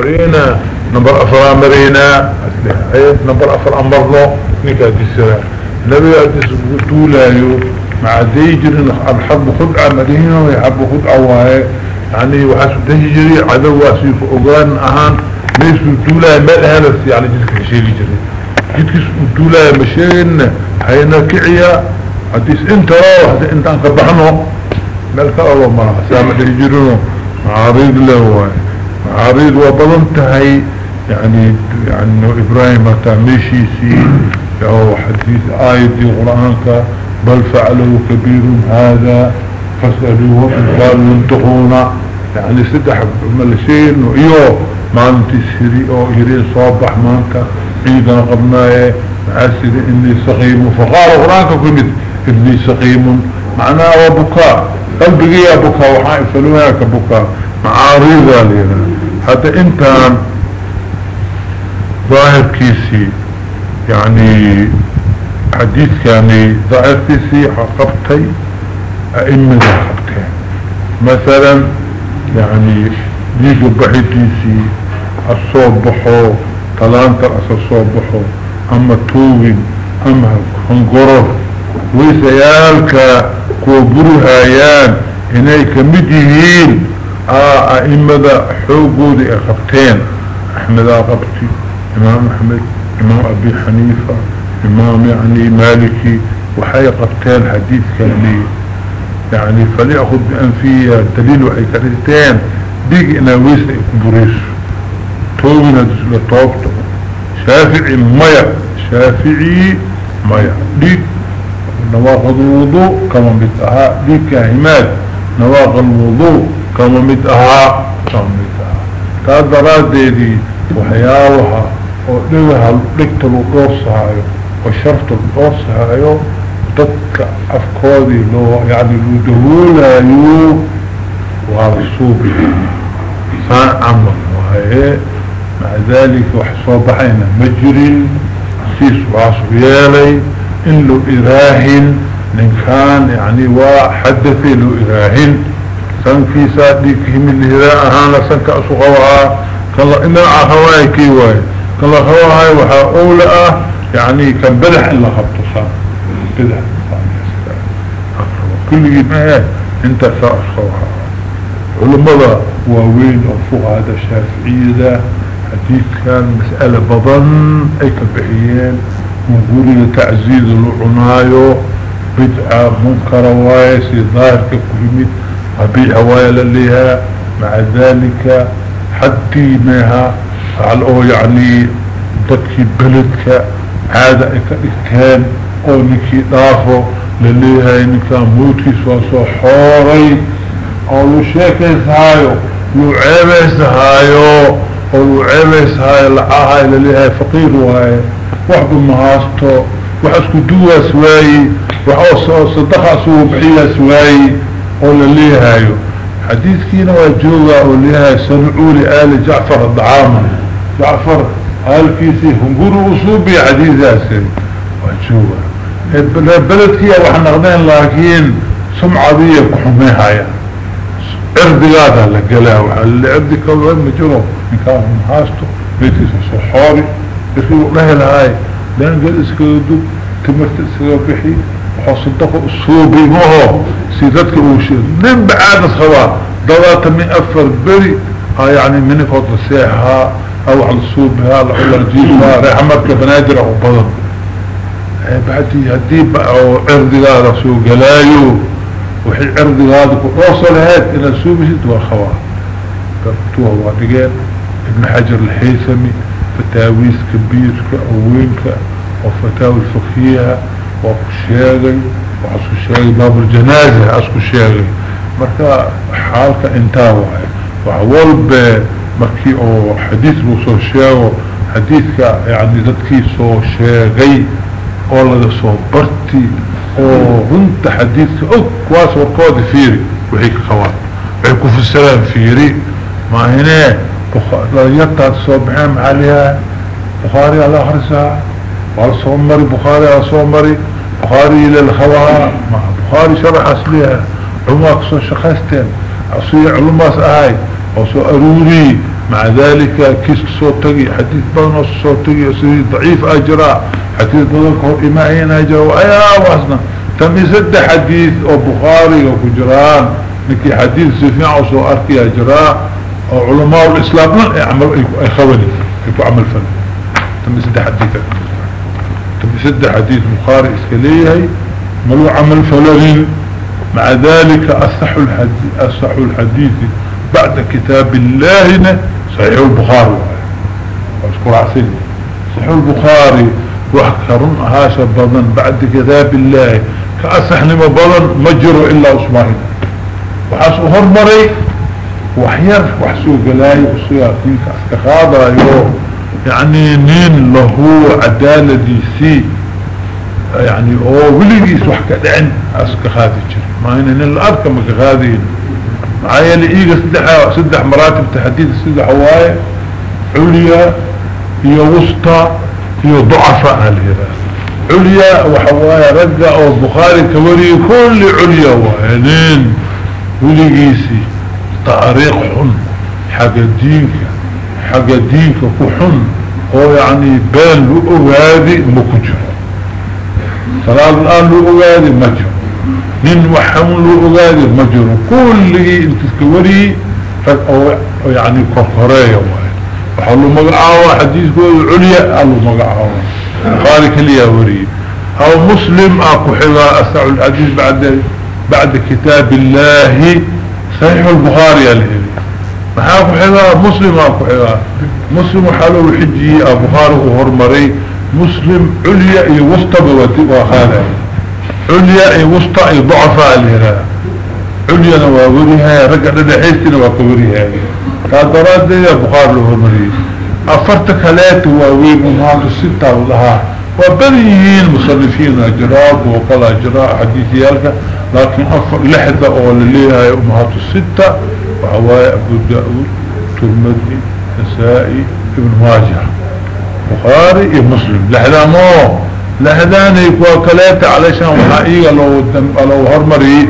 مرينا نمبر افر مرينا. إيه نمبر افر امرنا نكا ديسرا نبي اديس طولايو مع ديجر الحرب خدعة مدينة ويحب خدعة وهي يعني وحسو ديجري عدو واسيف اوغان أهان. ميسو طولاي مالهالس يعني جسك شيري جري جسك طولاي مشين هينا كعيا. hadis inta hada intaan ka baxno meel ka olo malaha saama dhihi jirino عريض وبلنتهي يعني يعني إبراهيم تعميشي سي أو حديث آية دي قرآنك بل فعله كبير هذا فاسألوه إن كانوا ينتقونا يعني ستح ملسين وإيوه ما أنت سري أو إيري صابح ما أنت عيدا قبناه معسر إني سقيم. فقال قرآنك كمد إني سقيم. معناه بكاء قلبي يا بكاء وحائف لهاك بكاء. معاريضة لنا حتى انت ظاهر كيسي يعني حديث يعني ظاهر كيسي حقبتي أئمة حقبتين مثلا يعني ليجو بحيتيسي الصوبحو طلانتر الصوبحو أما توين أما هنقرر ويسيالك كوبرهايان إني كمدهين آه أئمة حوقود أخبتين. أحمد أخبتي إمام أحمد إمام أبي حنيفة إمام يعني مالكي وحي قبتين حديث كاني يعني فليأخذ بأنفية دليل وحي كريتين. بيجي إنا ويسا إكبريس توبنا دسلة طوبته شافعي ميا. شافعي ميا. ديك نواقض الوضوء كما متأها دي كاهمات. نواقض الوضوء. كما متأها كما متأها كادرات دي دي وحياوها. ودوها لكت الوقوصها وشرط الوقوصها ضدك أفكاري لو يعني الودهولا يو. وعرسوبي سان عمل وهي مع ذلك وحصوب حينا مجري سيس وعصبيالي. إن له إراهن. من كان يعني وحدث له إراهن. سن في هم الهراء هانا سن كأسغوها كالله إنا عهواي كيواي كالله هواي وحا أولى يعني كان بدح إلا خبطسان بدح كل جمعه انت سأسغوها علماء واوين وفوق هذا الشافعي ده حديث كان مسألة بضن. أي كبحيين ونقول تعزيز العنايو بدعة منكر وايسي ظاهر كفهمت أبيع وايلا لها مع ذلك حتى مها على يعني ضدك بلدك هذا كان أو نكي دافو لليها إنك موتي سواسو حوري أو لشيكيس هايو لعيبس هايو أو لعيبس هايو لعاها لليها فقير وهاي وحب مهاستو وحسكو دوا سواي وحوصو صدقا سوو بحيا سواي قول اللي هايو. حديث كينا وجوغا وليها سنعوا لآل جعفر الدعامة. جعفر آل كيسي هنقولوا أصوبي حديث هاسي وجوغا. البلد كيا وحنا غدين لكن سمعة دي كحميها يا عرضي هذا لقلها وحل عرضي كل مجرو إن كان مهاستو بيتي صحاري بخير الله الهاي لأن قال اسكدو تمرت اسكبحي وحصدقوا الصوبي مهو سيدتك اوشي من بعاد الخوا ضوات من أفر بري ها يعني من فضل السيحة أو على الصوبها لعلا الجيبها رحمتك بنادر أو بضن بعدي هديب أو عرضي هذا سوق قلايو وحي عرضي هذا كوصل هاد إلى الصوبي سيدوا الخوا قبتوها وادقين ابن حجر الحيثمي فتاويس كبير كأوينك وفتاوي الفقهية وكشاغي وعسكو شاغي باب الجنازة عسكو شاغي مركا حالك انتاوه وعوال بمركي أو حديث بوصو شاغو حديثك يعني ذاتكي سو شاغي أو لغا برتي أو هنت حديثك أو كواس ورقود فيري. وهيك خوات. وهيكو في السلام فيري. ما هنا يطلع الصبحين عليها. بخاري على آخر ساعة والصومري بخاري على صومري بخاري مع بخاري شرح أصليها عمق سو شخصتين أصلي علماء سأهاي وسو أروري مع ذلك كيس صوتي حديث بدن صوتي سيدي ضعيف أجراء حديث بدن كهر إمائين أجراء وأيا واسنا. تم يسد حديث أو بخاري أو كجران نكي حديث سفيع وصو أركي أجراء علماء الإسلام لن يعمل أي خواني يكو عمل فن. تم يسد يسد حديث بخاري إسكاليه ملو عمل فلغين مع ذلك أصح الحديث, أصح الحديث بعد كتاب الله صحيح البخاري. واذكر عسيني صحيح البخاري وحكرون هاشا بضن بعد كتاب الله. كأصح نما بضن مجر إلا أسمائنا وحاسو هرمري وحير وحسو قلاي وصياتين كأسكخاضا يو يعني نين له عدالة دي سي يعني أو وليس وحكا دعن اسكخاذي جري ما هنا نين الأركة مكخاذين معايا لإيقى سدح, سدح مراتب تحديد سدح هواية عليا هي وسطى هي ضعفاء الهراء عليا وحوايا رجع أو بخاري كوري كل عليا وهنين وليقيسي طريق حن حق دينك حق دينك كحن هو يعني بين لؤغادي مكجر. صلاة الآن لؤغادي مجر. من وحمل أغادر مجر. كل انت تكوري يعني كفرية وحلو مقعاوة حديث قول عليا قالوا مقعاوة خارك لي وري. أو مسلم أكو حذا اسعوا الحديث بعد بعد كتاب الله. صحيح البخاري الهي محاكو حذا مسلم اكو حذا مسلم حلو الحجي ابو خارق وهرمري مسلم عليا يوسط بوتي وخالي عليا اي ضعفاء الهراء عليا نواوريها رقع لدحيستنا وكوريها كادرات دي بخار له المريض افرتك هلات واوين امهات الستة والها وبريين مصنفين اجراء وقال اجراء حديثيالك لكن افر لحظة اول الليها امهات الستة وعواي أبو داود ترمذي نسائي ابن ماجه بخاري مسلم. لحظة مو. لهذان يكوا كلاتا علشان وحا إيغا لو, لو هرمري.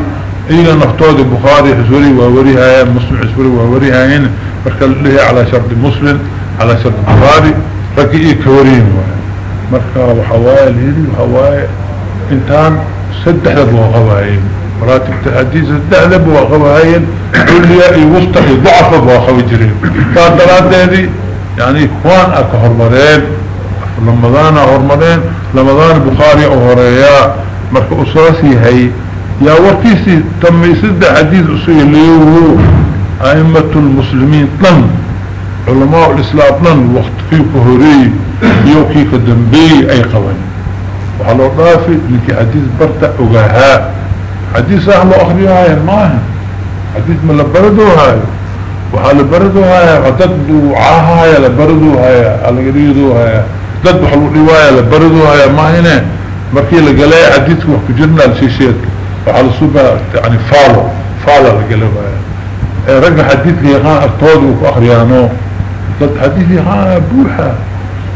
إيغا نفتوض البخاري حسوري ووريها مسلم حسوري ووريها هين مركا له على شرط مسلم على شرط البخاري ركي إيه كورين مركا وحوايا الهيري وحوايا إنتان سدح لبوا غواهين مراتب تحديث سدح لبوا غواهين عليا اي وسطح ضعف بوا خوجرين كان دلات هذه يعني إخوان أكو هرمرين رمضان هرمرين رمضان بخاري أهرياء مرك أساسي هي يا وكيسي تم يسد حديث أسوي اللي أئمة المسلمين طن علماء الإسلام طن وقت في كهري يوكي كدنبي أي قوان وحلو رافي لكي حديث برتا أغاها حديث أهل أخري هاي ماهي حديث ما لبردو هاي. وحا لبردو هاي وتدو عاها هاي لبردو هاي الغريدو هاي. تدو حلو رواية لبردو هاي ماهينة مركي لقلي حديث وحك جرنا لسيشيت وحا لصبح يعني فالو فالو لقلو هاي. إيه، رجل حديث يخان أفتوضو في أخري حديث يخان بوحة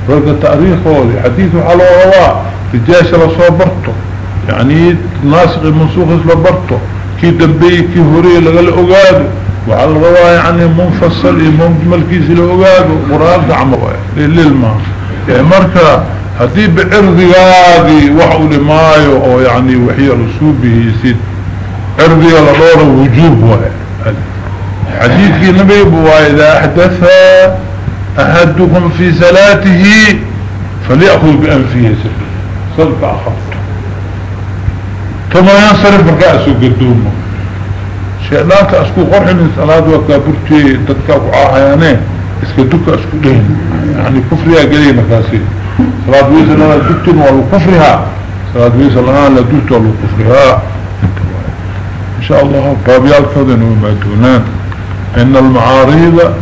رجل تأريخه لحديثه على رواه في جيش رسول برطو يعني ناسق منسوخ اسمه برطو كي دبي كي هوري لغل اقاد وعلى الرواية يعني منفصل منجمل كيس الاقاد مرال دعمه إيه للماء يعني مركا هدي بعرضي غادي وحو لمايو أو يعني وحي رسوبه يسيد. عرضي الادور وجوب حديث النبي واذا أحدث أحدكم في سلاته فليأخذ بأنفيه صدق أخذت. Gadoomo sheedaanka isku qorxinin salaad waa kaaburtey dadkaa ku caahayaane iska duka isku dhayn يعني كفرها قليل مكاسي. صلاة ويسا لنا دكتن ولو كفرها. صلاة ويسا لنا لدكت ولو كفرها. إن شاء الله بابيال كذن وما دونان إن المعارض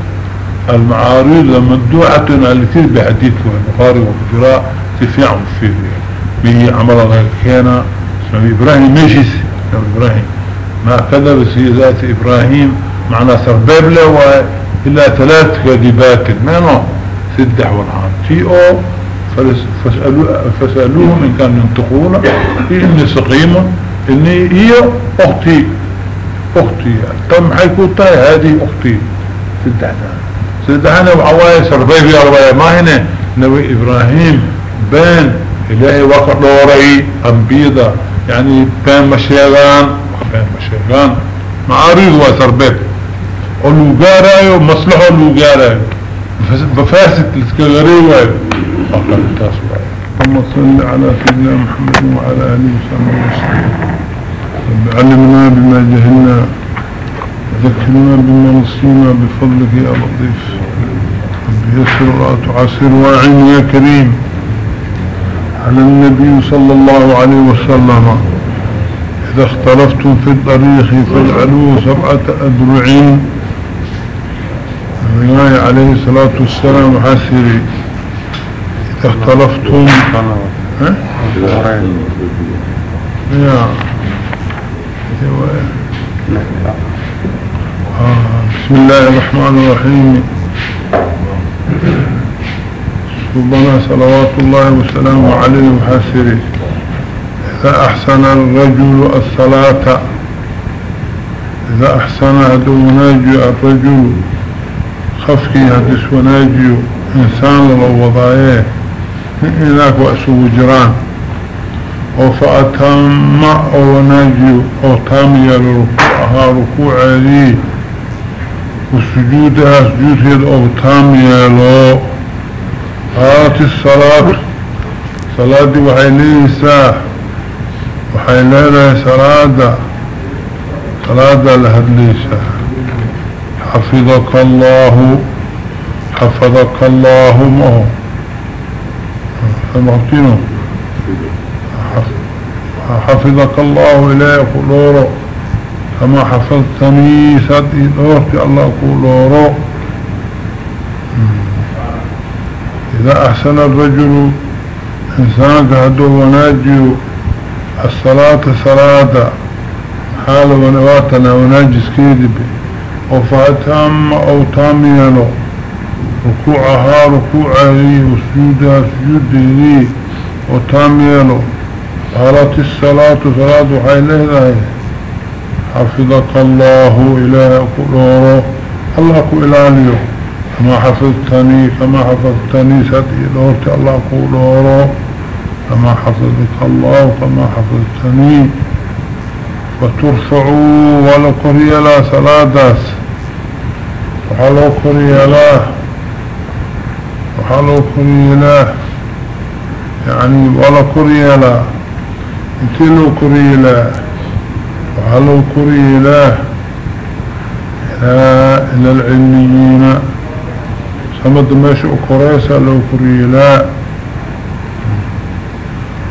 المعارض مندوعة التي بحديث البخاري وكفراء تفيع فيه. به عمل غير كان اسمه إبراهيم ميشيس إبراهيم. ما كذب سيدات إبراهيم معنا سرباب له ثلاث كذبات. منه سدح والعام. تي فاسألو فاسألوهم إن كانوا ينطقون. إني سقيم. إني هي أختي. أختي. تم حيكوتاي هذه أختي. سدح سيدحنا وحواي سربيب يا ربايا ما هنا؟ نبي إبراهيم. بين إلهي وقت دوري. أنبيضة. يعني بين مشيغان بين مشيغان معارض وسربيب ولوغارايو مصلحة ولوغارايو بفاسد لسكغريوه فقط التاسوه اللهم صل على سيدنا محمد وعلى آله وسلم. وسلم علمنا بما جهلنا وذكرنا بما نصينا بفضلك يا لطيف. يسر ولا تعسر واعن يا كريم. على النبي صلى الله عليه وسلم إذا اختلفتم في الطريق فاجعلوه سبعة أدرع النبي عليه الصلاة والسلام حسري إذا اختلفتم آه، بسم الله الرحمن الرحيم. ربنا صلوات الله وسلامه عليه وحسره إذا أحسن الرجل الصلاة إذا أحسن هدو ناجي الرجل خفكي هدس وناجي إنسان لو وضعيه إناك وأسوه جران وفأتم أو ناجي أو تامي لركوعها ركوع لي وسجودها سجود أو تامي هات الصلاة صلاة دي وحي ليسا وحي ليلة صلاة صلاة لهد ليسا حفظك الله حفظك الله ما هو المعطينه حفظك الله إليه قلوره كما حفظتني سدي دورتي الله قلوره إذا أحسن الرجل إنسانك هدو وناجي الصلاة صلاة حال ونواتنا وناجس كيدب وفاتهم أو تامينه ركوعها ركوعه وسجودها سجوده وتامينه قالت الصلاة صلاة حيلة ذا حفظك الله إله قلوره الله قلاليه كما حفظتني كما حفظتني سدي. دورت الله قلوره كما حفظك الله كما حفظتني. وترفعوا ولا قري لا صلاة وحلو قري لا وحلو قري لا يعني ولا قري لا انتي لو قري لا وحلو قري لا إلى العلميين. سمد ماشي قريسة لو قري لا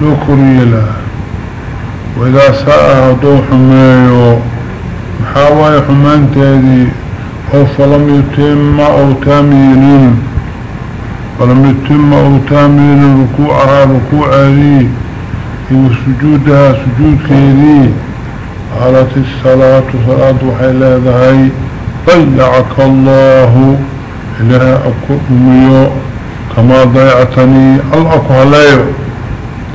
لو قري لا وإذا ساء هدو حمايو محاوي حمان تادي أو فلم يتم أو تامينين. فلم يتم أو تامين ركوعها ركوعها لي وسجودها سجود كيدي قالت الصلاة صلاة وحيلا ذهي. ضيعك الله. إلها أكو أميو كما ضيعتني الأكو هلايو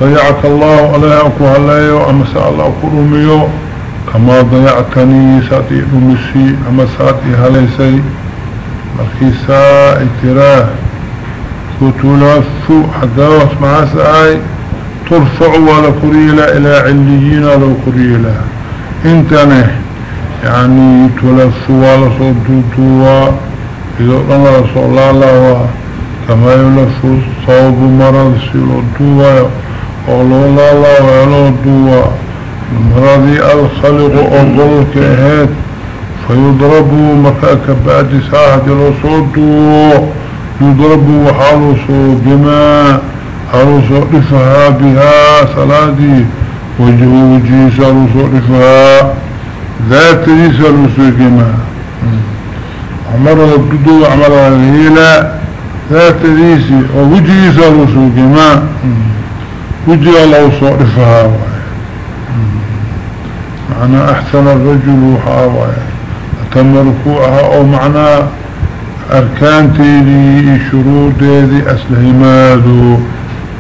ضيعك الله عليه أكو هلايو أما سأل الله أكو كما ضيعتني ساتي أمسي أما سأتي هليسي مركيسا اتراه وتلف حقاوة مع سعي ترفع ولا قريلة إلى عليين ولا قريلة إنتنه. يعني تلف ولا صدوتوا. إذا الله صلى الله كما يلف الصوب مرض سيلوتوا قولوا الله الله ويلوتوا مرضي الخلق أضلك هات فيضربوا مكاك بعد ساعة لصوتوا يضرب وحالوسو بما حالوسو رفها بها صلاتي وجهه سالوسو رفها ذات دي سالوسو بما عمره الددو عمره الهيلة ذات ديسي ووجهه سالوسو بما وجه الله صرفها معنى أحسن الرجل وحاوة تم ركوعها أو معنى أركان تيدي شروط تيدي أسله مادو.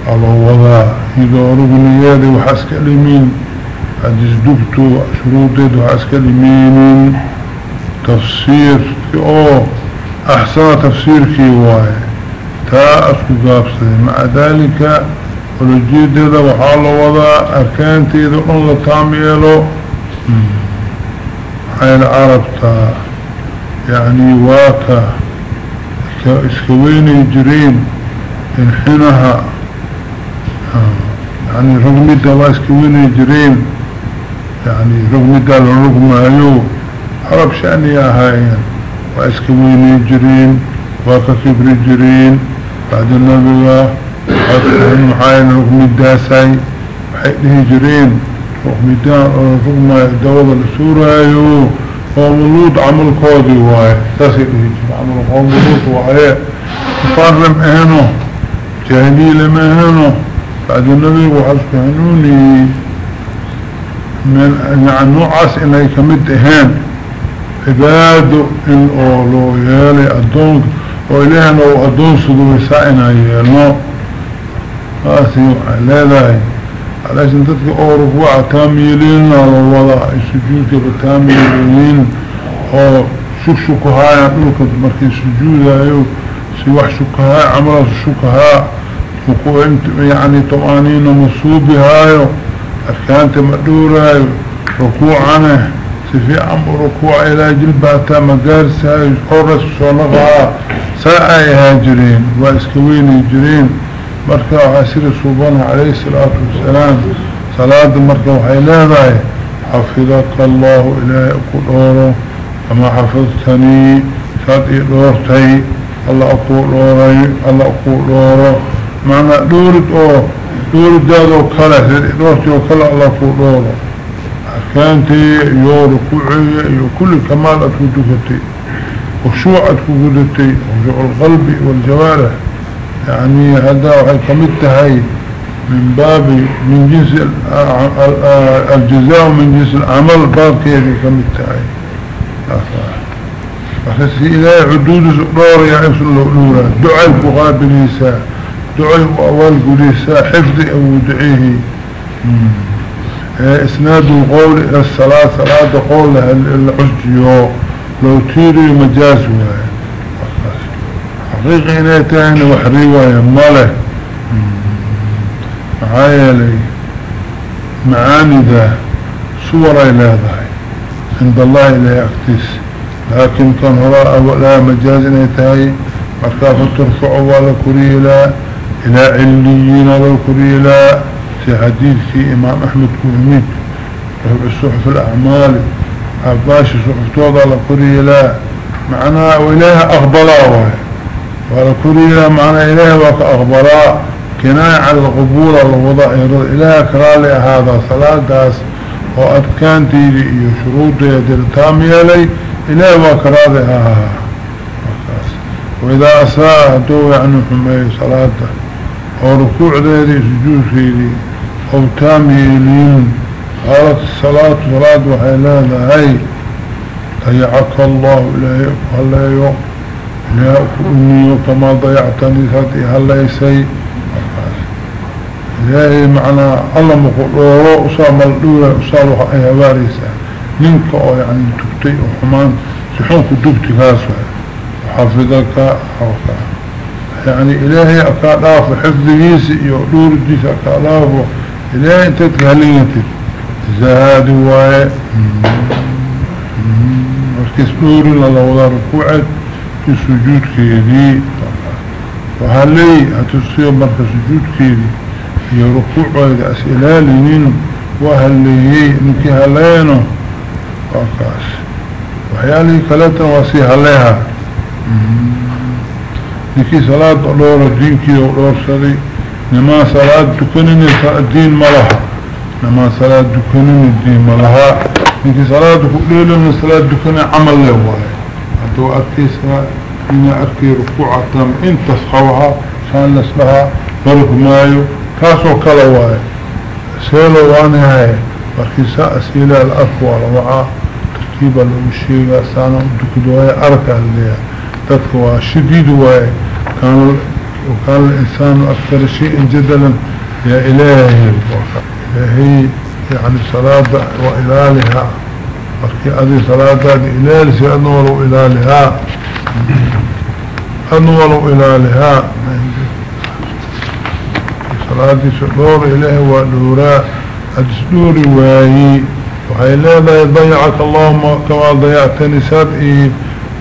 على وضع إذا رغنيادي وحسك اليمين حديث دبتو شروط تيدي وحسك اليمين تفسير أو أحسن تفسير كي واي. تا أسكو قابسي مع ذلك ولجيد هذا وحال وضع أركانتي إذا الله تاميلو. حين عرفتا يعني واكا إسكوين يجرين انحنها يعني رغم الدواء إسكوين يجرين يعني رغم الدواء رغم ايو حرب شأني هايين واسكوين يجرين واكا كبر يجرين بعد النبي وحسن محاين رغم الداسي وحيده رغم الدواء رغم الدواء السورة ايو قوم لوط عمل كودي واي تسير عمل قوم لوط واي مقرم اهنو جاهلي لما اهنو بعد النبي وحسك هنوني من نوعاس انه كمد أهان. عباده إن أولو يالي أدونك وإليهنا وأدون صدو يسائنا يالنو. قاسي ذلك علشان تدك أو ركوع تاميلين على الوضع السجود بتاميلين. أو شك شكها دولك مركي سجود أيو سيوح شكها عمل شكها. ركوع يعني طمانين مصوبها اركانت مقدورة ركوعنا سفي عم ركوع إلى جلباتا مقارسها قرس صنفها ساعة هاجرين واسكوين يجرين مركا عسير صوبان عليه الصلاة والسلام. صلاة مركا وحي لاذاي حفظك الله إلهي أقول أورو كما حفظتني شاد إدورتي الله أقول أوري الله أقول أورو معنى دورت أو دورت دادو كلا إدورتي وكلا الله أقول أورو أركانتي يو ركوعي يو كل كمال أتودكتي وشوع أتودكتي وشوع القلب والجوارح. يعني هذا وحي كمتهي من باب من جنس الجزاء من جنس العمل باب كيفي كمتهي فخسي إلهي عدود دور يا عبس اللورة دعي بغابليسا دعي أول قليسا حفظ أو دعيه. اسناد القول إلى الصلاة صلاة قول الحجيو لو تيري مجاز وهي حقيقي نيتين وحريوة ماله. معايا لي معاني ذا صورة إلى ذا. عند الله إلى أكتس لكن كان هراء ولا مجاز نيتين مركافة ترفع ولا كريلا إلى عليين ولا في حديث في إمام أحمد كوهمين الصحف الأعمال عباش صحف توضع لكريلا معناها وإله أخبره وعلى كل معنى إله وكأخبراء كناية على القبول الوضع إله كرالي هذا صلاة داس وأدكان تيدي إيو شروط يدير تامي لي إله وكرالي هذا. وإذا أساء دو يعني حمي صلاة وركوع ديدي سجود ديدي أو تامي لين قالت الصلاة صلاة وحيلانا هاي ضيعك الله وقال يوم؟ لا أكوني كما ضيعتني ذاتي هليسي إلهي معنى الله مقرورو أصام الدولة أصال وحي هواريسا منك أو يعني تبتي وحمان سحونك دبتي كاسوة. وحافظك حوكا يعني إلهي أكالاف حفظيسي يقدور الديس أكالاف إلهي انت تكهلينتي زهاد واي دوري لله ركوعد في سجود كيدي. وهلي هتصير مركز سجود كيدي. هي ركوع أسئلة لنين وهلي نكي هلينه وقاس وحيالي كلاتا واسي هليها. نكي صلاة دور الدين كي ودور صلي نما صلاة دكنين الدين ملها نما صلاة دكنين الدين ملها نكي صلاة دكنين من صلاة دكنين عمل له واحد هدو أكيسها إن أركي ركوعة تام إن تصحوها شان لسلها برق مايو تاسو كلاواي سيلو واني هاي مركيسا أسئلة الأقوى لوعا تركيبا للمشيغة سانا دكدواي أركا اللي تدكوا شديد واي كان وكان الإنسان أكثر شيء جدلا يا إلهي إلهي يعني صلاة وإلالها مركي هذه صلاة إلهي سيأنور وإلالها أنولوا إلى لها صلاة سدور إليه ودورا السدور واهي وحي لا يضيعك اللهم كما ضيعتني سادئي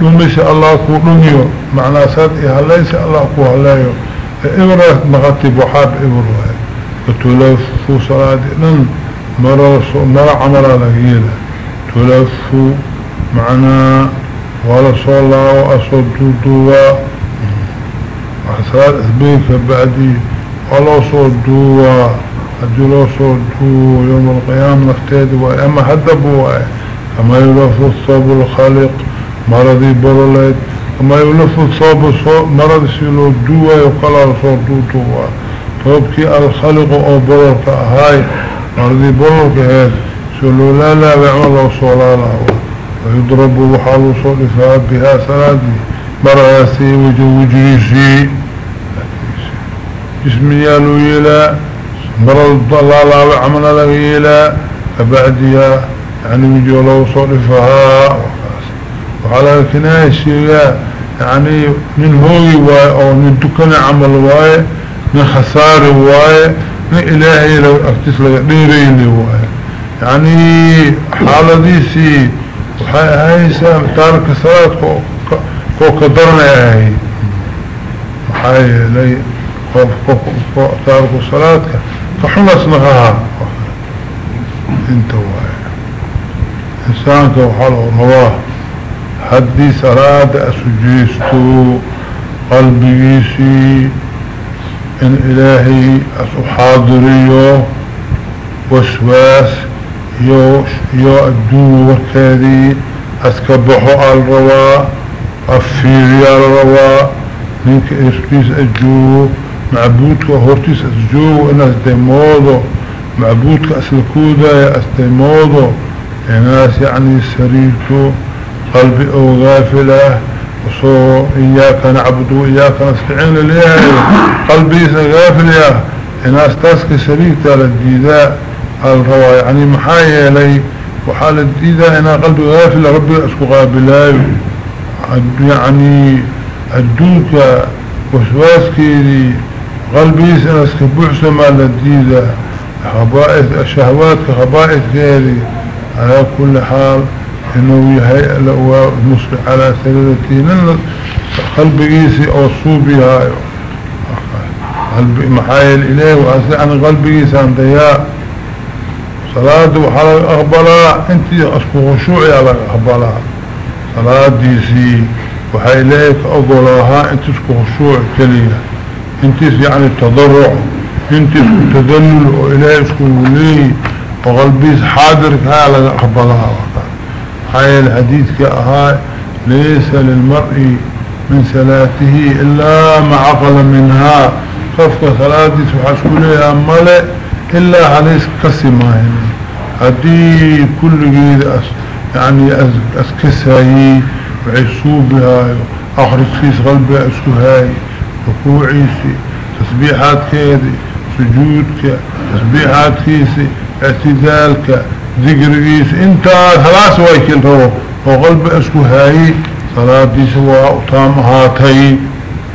دمس الله كو دميو معنى سادئي هليس الله كو هلايو إبرة مغتب وحاب إبرة وتلفوا صلاة نن مرة مرة عمر لغيرة تلفوا معنا ولا صلى الله وأصدوا وحسال إثبيك بعدي ولا صدوا هدي لو صدوا يوم القيامة نفتيد وإما هدبوا كما يلف الصوب الخالق مرضي برلت كما يلف الصوب مرض سيلو دوا يقال صدوا طوبكي الخالق أو برلك هاي مرضي برلك هاي سلو لا لا بيعمل الله صلى الله ويضرب وحال صلفها بها سلادي مرأسي وجوجيسي جسمي يالو يلا مرض الله وعمل لغيلا فبعدها يعني وجه الله صلفها وعلى كناشي يعني من هوي واي أو من دكان عمل واي من خسار واي من إلهي لو افتس لك ديرين واي. يعني حالة ديسي وحي هايسا تارك الصلاة كو كدرنا هاي. وحي لي تارك الصلاة فحمس نغاها انت واي. انسانك وحاله حدي صلاة أسجيستو قلبيسي إن إلهي اسو حاضريو وسواس يو الدو وكادي أسكبحو الرواء أفيري الرواء منك إسبيس أجو معبودك هورتيس أسجو اناس ديموضو معبودك أسلكودا يا استيموضو ناس يعني سريرتو قلبي أو غافلة وصو إياك نعبد وإياك نستعين لله قلبي غافل يا. ناس تاسك سريرتا للجيداء الروا يعني محايا لي وحال الديدة أنا قلبي غافل ربي أسكو قابلاي يعني الدوكة وسواسكي قلبي سنسك بحسن ما للديدة خبائث الشهوات كخبائث غيري. على كل حال إنه يهيئ له المصلح على قلبي إيسي أو صوبي هاي. قلبي محايل اليه واسي عن قلبي إيسي عن ضياء صلاة وحال اقبلا أنت اسكو خشوعي على اقبلا صلاة ديسي وحي اليك اقبلاها أنت اسكو خشوع كليه أنت يعني التضرع. أنت اسكو تذلل وإلهي اسكو وليه وقلبي حاضر على اقبلها هاي الحديث كأهاي ليس للمرء من صلاته إلا ما عقل منها. خفك صلاتي سحسوليها ملئ إلا عليه كسماه هدي كل جيد أس يعني أسكسهي وعيصوبها أخرج كيس قلبي أسكهاي ركوعيسي تسبيحات كيدي سجودك تسبيحات كيسي اعتدالك ذكريس انت ثلاث ويكل رو وقلب اسكهاي صلاة دي سواء طامهاتي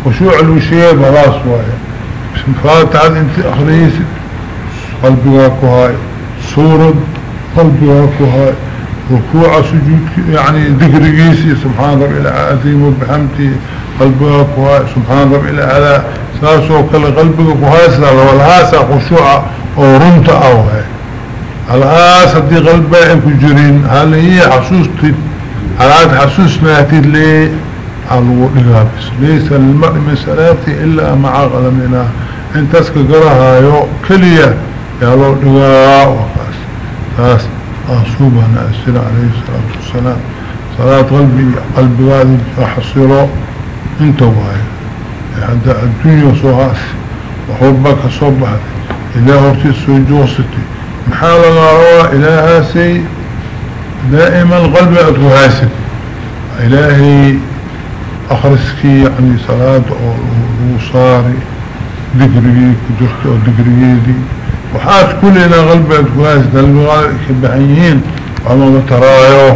وشوع الوشيء بلاس واي. بسم فاتحة انت اخريس قلبي واكوهاي صورة قلبي واكوهاي ركوع سجود يعني ذكر جيسي سبحان ربي العظيم وبحمتي قلبي واكوهاي سبحان ربي العلا ساسو كل قلبي واكوهاي سلا والهاسا خشوع ورمت اوهاي الهاس هدي قلبي انكو جرين هل هي حسوستي هل حسوس ماتي لي؟ الوقلابس ليس للمرء من سلاتي إلا مع غلمنا انتسك قرها يو كلية. يالو دقاء وقاس. تاس أصوبنا أسر عليه الصلاة والسلام. صلاة قلبي قلبي وادي أحصره. أنت واي. حتى الدنيا صهاس وحبك صبحت. إلى هرتي السجوستي محال الله إلهاسي دائما القلب أتوهاسي إلهي أخرسكي يعني صلاة وصاري ذكري كدرت أو ذكري دي وحاس كلنا قلب أتوهاسي دلقوا كبحيين وما ترايو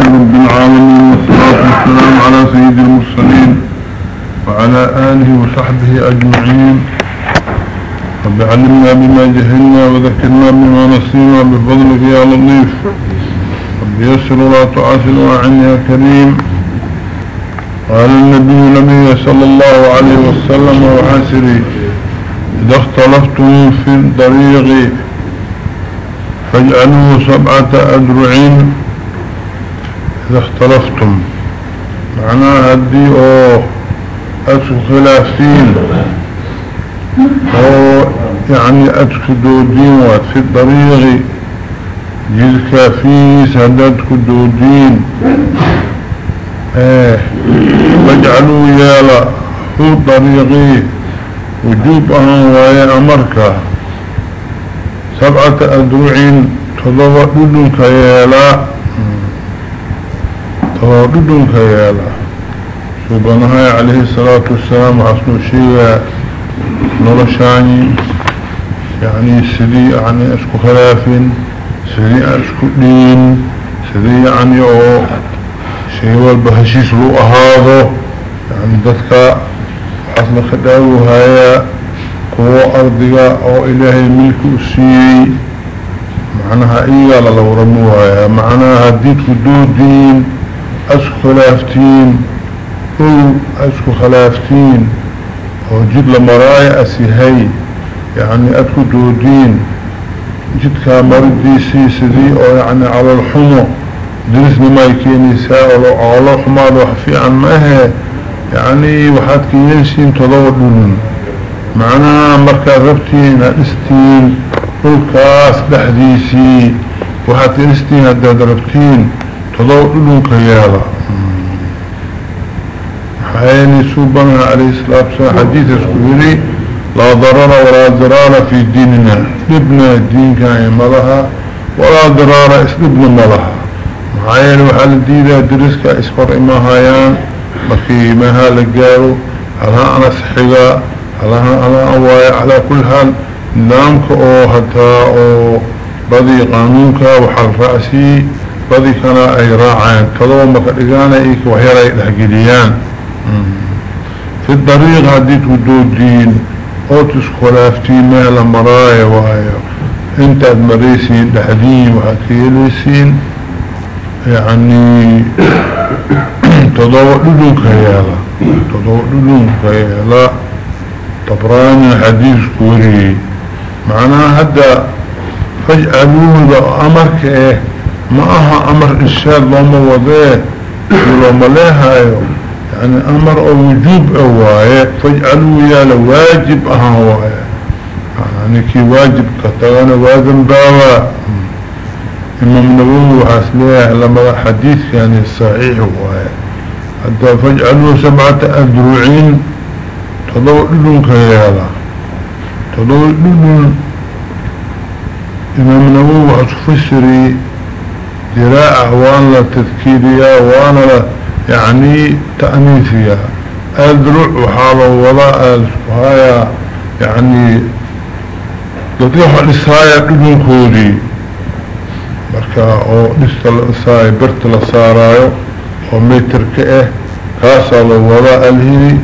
رب العالمين والصلاة والسلام على سيد المرسلين وعلى آله وصحبه أجمعين. رب علمنا بما جهلنا وذكرنا بما نصينا بفضلك يا لطيف. رب يسر ولا تعسر وعني يا كريم. قال النبي نبي صلى الله عليه وسلم وحسري إذا اختلفتم في الطريق فاجعلوا سبعة أدرعين إذا اختلفتم. معناها هدي أو أدخل خلافين يعني أدخل دودين في الطريق جلك فيس هددك دودين إيه واجعلوا يالا هو طريقي وجوب أهان ويا أمرك. سبعة أدوعين تضوى دودنك يالا تضوى دودنك يالا سبحانه عليه الصلاة والسلام حسن الشيء نرشاني يعني سدي يعني اسكو خلافين سدي اسكو دين سدي يعني أو شيء والبهشيس لو اهاضو يعني ذاتك حسن خداو هايا قوة أرضك أو إلهي ملك أسيي معناها إيغا للو رموها معناها ديك دودين أسكو خلافتين هو أسكو خلافتين. وجد لمرايا أسيهي يعني أسكو دودين جد كامردي سيسدي أو يعني على الحمو. درسنا ما يكيني ساء على حمار وحفي عن ماهي يعني وحاد كينسين تضوط لنن معناها مركز ربتين هالستين قلقاس بحديسي وحاد كينستين هداد ربتين. تضوط لنن كيالا. حياني سوبنا عليه الصلاة والسلام. حديث اسكولي لا ضرر ولا ضرار في ديننا. اسلبنا الدين كان ملها ولا ضرار اسلبنا ملها حياني وحال الدينة درسك اسفر إما هايان. مكي مها لقارو على أنا سحقا على أنا اواي على كل حال نامك أو حتى أو بدي قانونك وحال رأسي. بدي كان أي راعين. كذو مكالقانا إيك وحيرا الحقيديان في الطريق هديت ودودين اوتس خلافتين مهلا مرايا وايا. أنت ادمريسين دحدين وحكيليسين يعني تضوء لدن كيالا تضوء لدن كيالا طبراني حديث كوري. معناها هذا فاجعلوه امرك إيه ما أها أمر ارشاد لما وضيه ولما ليها أيوه يعني أمر أو وجوب أواية فاجعلوا يا لواجب أهواية. يعني كي واجب كتغانا واجب باوا. إمام نبوه وحسليه لما حديث يعني صحيح هواية حتى فاجعلوا سبعة ادروعين تضوء لون كيالا تضوء لون إمام نبوه وحسفسري ذراع وأنا تذكيريا وأنا له يعني تأنيثية. فيها أدرع وحال وضاء الفهاية يعني تطيح الإسرائي ابن كوري بركة أو نسطة الإسرائي برت الأسرائي وميتر كأه كاسة الوضاء الهيني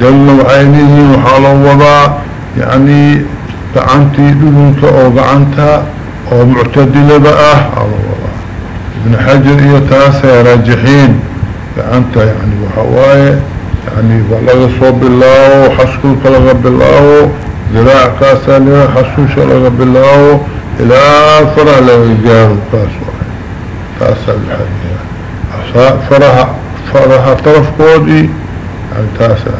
دلو عينيه وحال وضاء يعني تعانتي ابن كأو دعانتها ومعتدل بأه. ابن حجر إيه تاسع راجحين. فأنت يعني وحواية يعني لغا صوب الله حسكوك لغا بالله ذراع كاسا لغا حسوش لغا بالله إلى فرح لغا جارو كاسا الحديث. فرح فرح طرف قودي يعني تاسا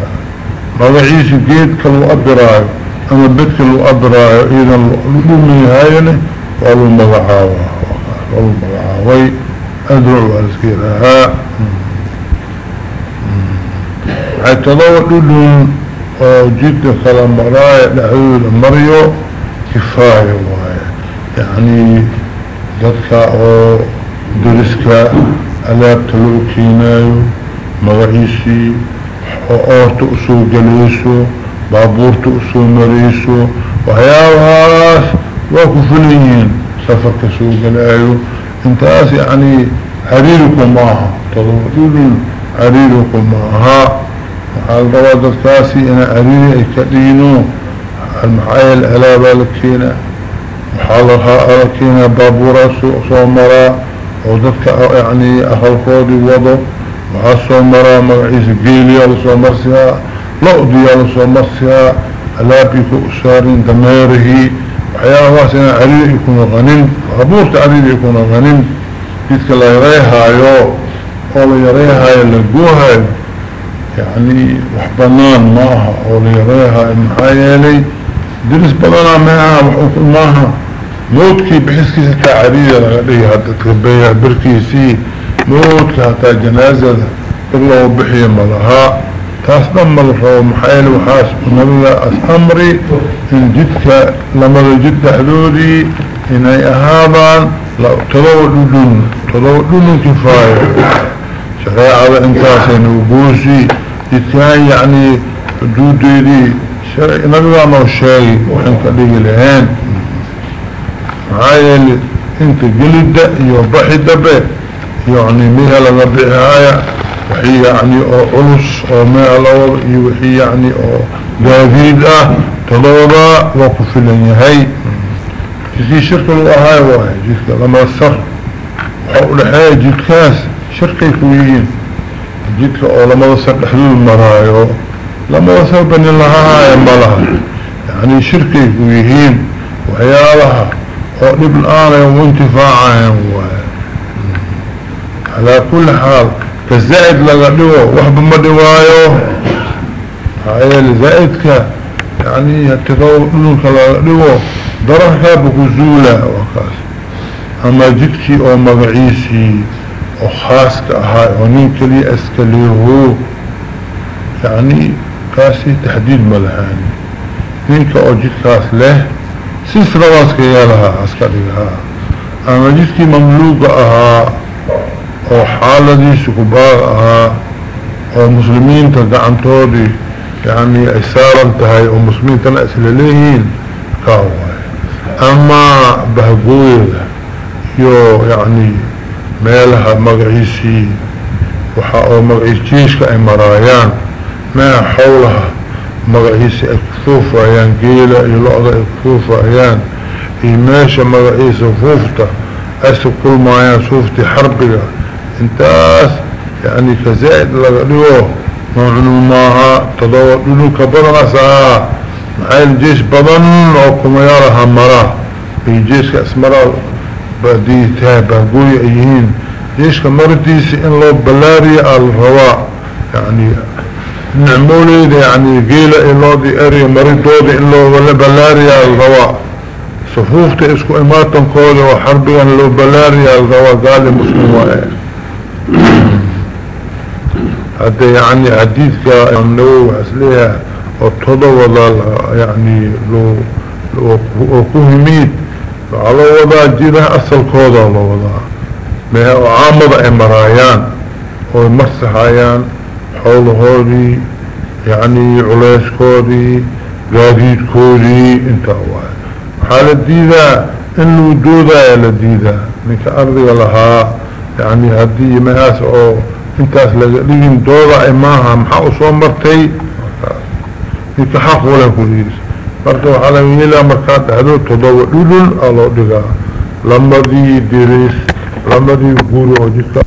مضعيسي جيد كالو أبرايو أما بيت كالو أبرايو إذا الأمي هايني والو مضعاوة والو مضعاوي أدعو أذكرها. عتضوى للون جد كلام مرايا لحول مريو كفاية وايا يعني ذاتك أو درسك ألاب تلوكينايو مغعيسي اورت اسو جليسو بابورت اسو مريسو وحياوهاس وكفليين سفرك سو جلايو انتاس يعني حريركم معها تضوى للون حريركم معها وحال رواد الكاسي أنا اريد أي كدينو المحايل الابا لكينا وحالها لكينا بابورا سوء مرا وددك يعني أهل فودي وضو وحاسو مرا مغعيس قيلي لسو مرسيها لأضي لسو مرسيها الابيكو اسارين دميره وحياة سنة عريد يكون غنين غبورت عريد يكون غنين جدك لا يريها يو أولا يريها يلقوها يعني وحبنان معها أولا يريها المحايلي درس بدنا معها وحكم معها. موتكي بحسكي ستا عريدة لغديه هذا تغبيها بركيسي موتك حتى جنازة الله بحي ملها. تاسدم ملها محايل وحاس ونبي أمري إن جدك لما جدك حدودي إن أي أهابان. لا تضوء دون تضوء دون كفاية. شريعة انتاسين وقوسي جدكان يعني حدودي دي شريع نبي ما الشيء وحنك ليه لهين معايا إنت جلد يوبحي دبه يعني ميها لنبيعها وحي يعني أو ميها لوضع وحي يعني أو جاذيد آه تضوضا وقفلن يهي جزي شركة الوهاي واهي جزيك لما السر وحول حي جدكاس شركة كويين جدك لما السر حدود المرايو. لما السر بني لها ملها يعني شركة كويين وحيالها وقلب الآن وانتفاعهم على كل حال. كالزائد لغدوه وحب مدوايو هاي لزائدك يعني التطور لنك لغدوه درحك بكزولة. وكاس أما جدكي أو مغعيسي أو خاصك هاي ونينك لي اسكليه يعني كاسي تحديد ملهاني. نينك أو جدكاس له سيس رواسك يالها عسكريها أما جدكي مملوك أها أو حالدي سكبار أو مسلمين تدعم تودي يعني اسارا تهي أو مسلمين تنأسل ليهين أما بهقوية يو يعني ميلها مقعيسي وحا أو مقعيس جيشك اي مرايان ما حولها مقعيسي اكفوفة ايان قيلة يلعض اكفوفة ايان ايماشا مقعيس فوفتا اسو كل ما ايان صوفتي حربية انتاس يعني كزائد لغلوه نوعنو ماها تضوى دونو كبرنا ساها معاي الجيش بضن وكما يارها مراه في جيش اسمرا بديتها بقوي ايهين جيش كمرديس ان لو بلاري الرواء يعني نعمولي يعني قيلة ان لو دي اري مريدودي ان لو ولا بلاري الرواء صفوفت اسكو اماتن كولي وحربي ان لو بلاري الرواء قال مسلم هذا يعني حديثك النووي اسليها وتضوض يعني لو كهميد على وضع جيدها أصل كوضا على وضع ما هو عامضة امرايان هو مرسحايان حول هودي يعني علاش كودي قاديد كودي انت هواي حالة ديدا انه دودا يلا ديدا منك ارضي لها يعني هدي مهاس أو انتاس لغين دودا اماها محاو صومرتي منك حق ولا كوديس marka waxaa laga yeelaa markaad dhahdo todoba dhulul aa loo dhigaa lamadii diris lamadii guri oo jidka